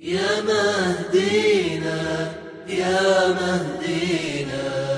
يا مهدينا يا مهدينا.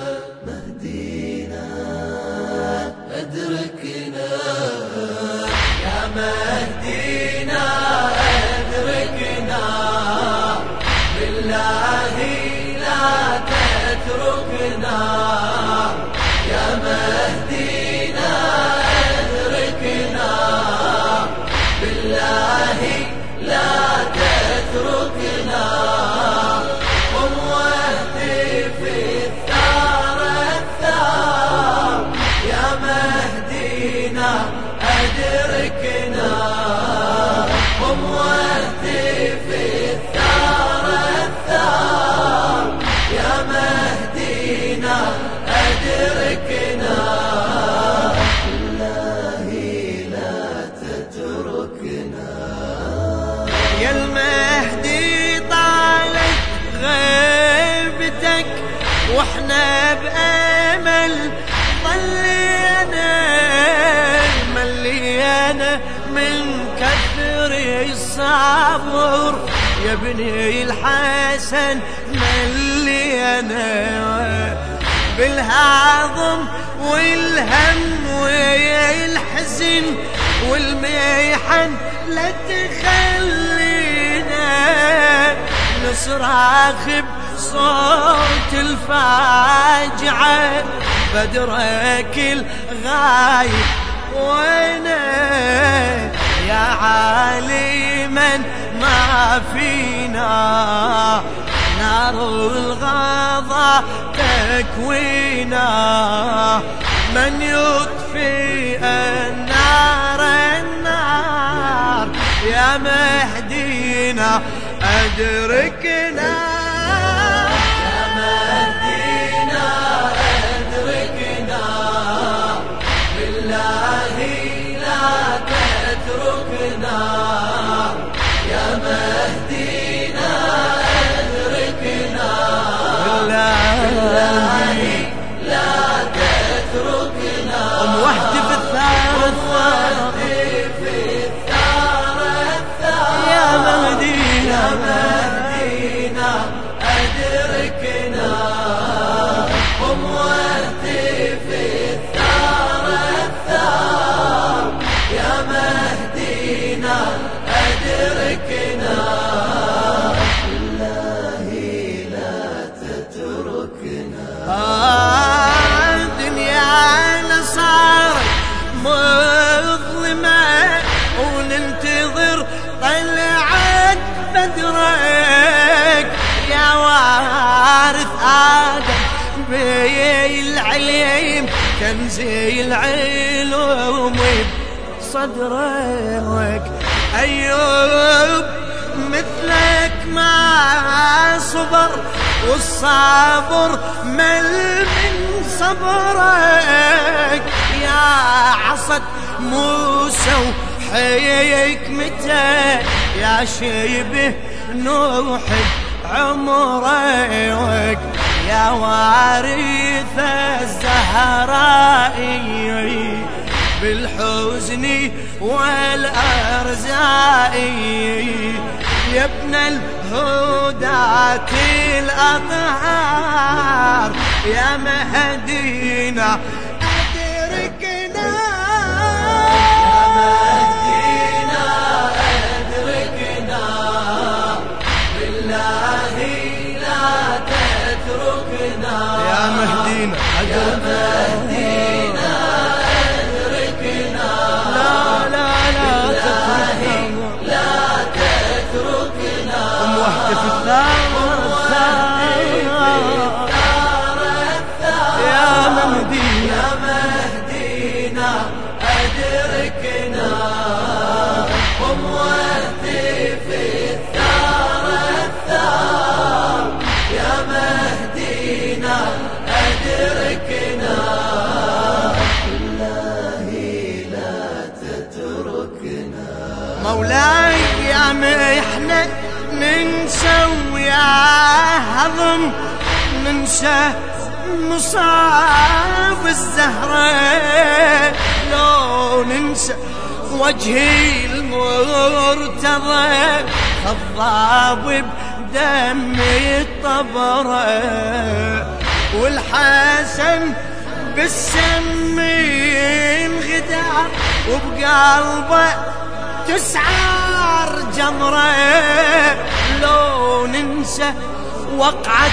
أدركنا. بالله لا تتركنا يا المهدي طالت غيبتك وإحنا بأمل. ضلينا ملينا من كثر الصبر. يا ابني الحسن ملينا. بالهضم والهم والحزن والميحن لا تخلينا نصرخ بصوت الفاجعة بدرك الغايب وينه يا عالما ما فينا نار الغضا تكوينا من يطفئ النار النار؟ يا مهدينا أدركنا أدركنا واهدي في الثار الثار. يا مهدينا أدركنا. بالله لا تتركنا. آه، دنيانا صارت مظلمة وننتظر طلعت بدرك. يا وارث آدم العليم كنزي العلوم صدرك أيوب مثلك ما صبر والصبر مل من صبرك. يا عصت موسى وحكمته يا شيبه نوح عمرك يا وارث الزهراء بالحزن والأرزاء يا ابن الهداة الأطهار يا مهدينا يا مهدينا أدركنا لا لا تتركنا مولاي يا محنة ننسى ويا هضم ننسى مصاب الزهرة. لو ننسى وجهي المرتضى خضاب بدمي الطبرة والحسن بالسم انغدع وبقلبه تسعر جمرة لو ننسى وقعة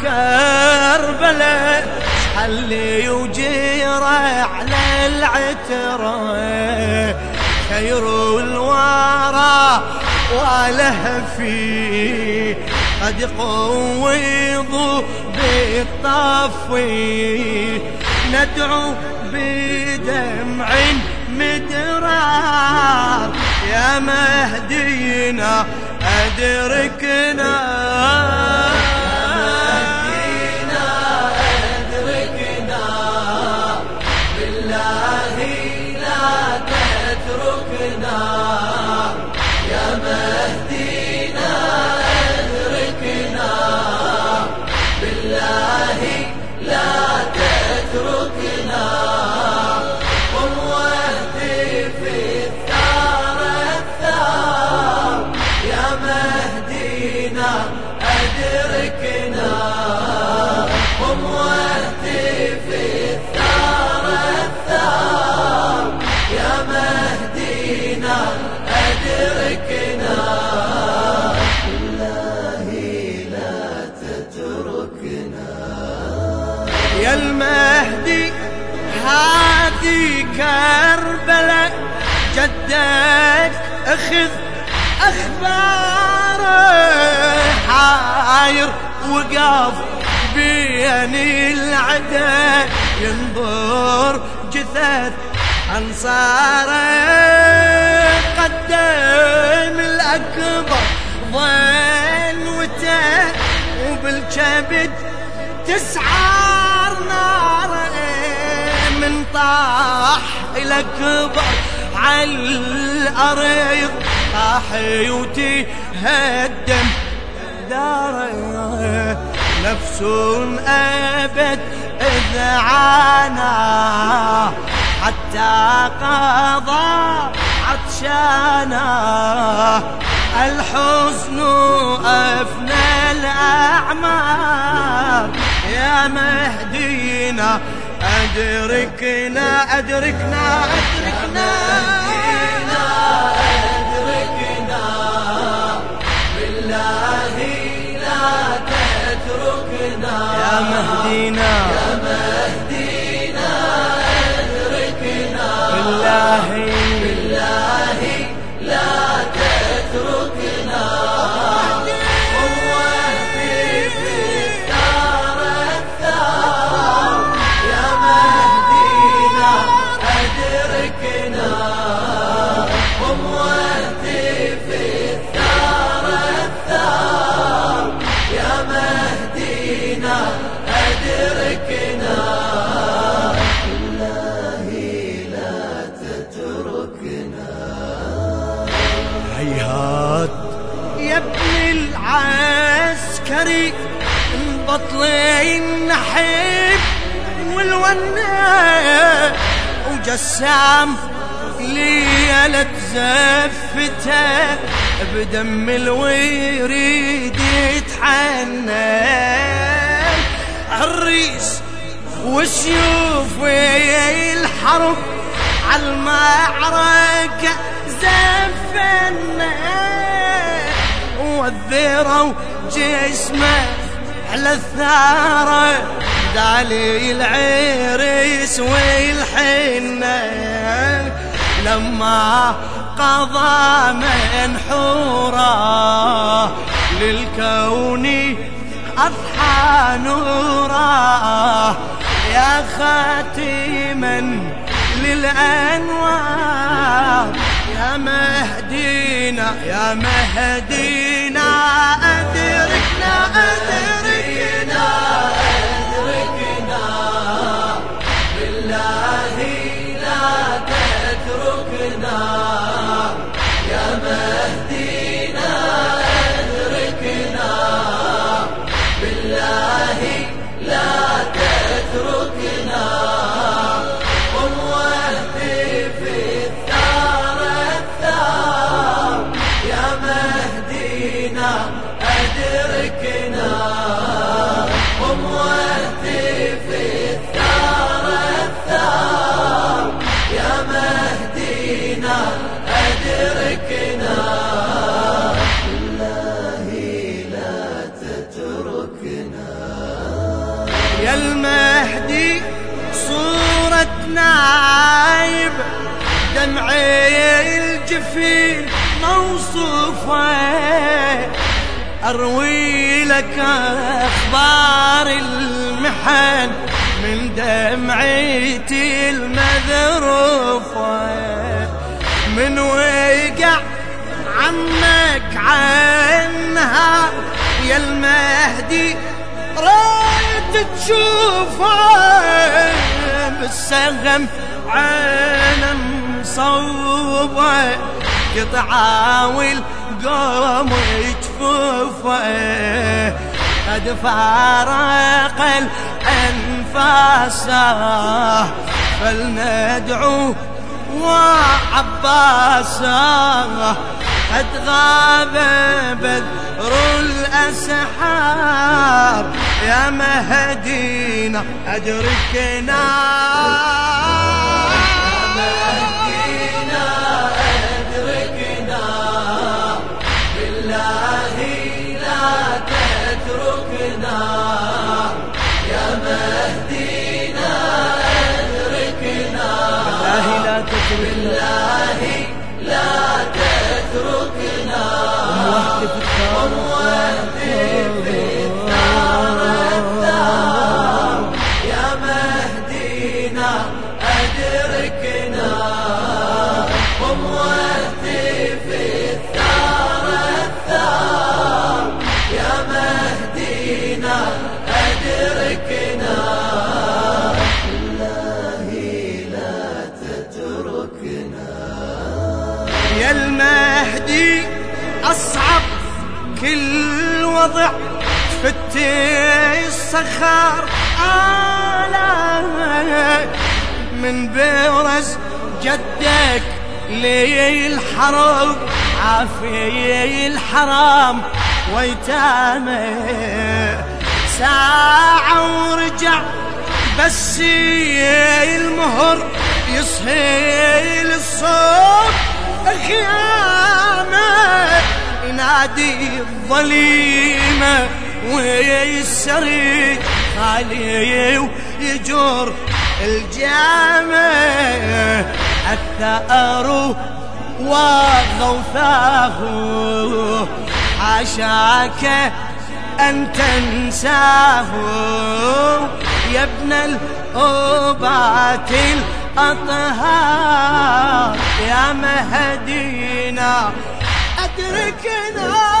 كربلاء حلي وجيرة على العترة؟ خير الورى وله في. قد قوضوا بالطفي ندعو بدمع مدرار. يا مهدينا أدركنا. كربلاء جدك أخذ أخباره. حاير وقف بين العدا ينظر جثث أنصاره. قدم الأكبر ظن وته وبالكبد تسعر نار من طاح الأكبر على الأرض. طاح وتهدم داره نفس أبد إذا عانى. حتى قضى عطشانا. الحزن أفنى الأعمار يا مهدينا أدركنا أدركنا أدركنا أدركنا بالله لا تتركنا. يا مهدينا. يا مهدينا أدركنا. بالله بالله هيهات يا ابن العسكري بطلين نحب والونة وجسام ليلة زفته بدم الوريد يتحنن عريس وسيوف الحرب عالمعركة زفنا وذروا جسمه على الثارة. دالي العريس والحنة لما قضى منحورا للكون أضحى نورا. يا خاتما للأنوار. مهدينا يا مهدينا أدركنا أدركنا. دمعي الجفين موصوفه أروي لك أخبار المحن من دمعتي المذروفة. من وقع عمك عنها يا المهدي ريت تشوفه بالسهم عين مصوبه قطعاوي قوم جفوفه قد فارق الأنفاسه فلندعو وعباسه. قد غاب بدر الأسحار يا مهدينا أدركنا بالله أصعب كل وضع فتي الصخر آلامك من برز جدك لي الحرب عافي الحرام ويتامه ساعة ورجع بس المهر يصهيل الصوت. خيامة ينادي الظليمة ويسري خالي ويجر الجامع الثأر وغوثاه حاشاك أن تنساه. يا ابن الأوبات الأطهار يا مهدينا تركنا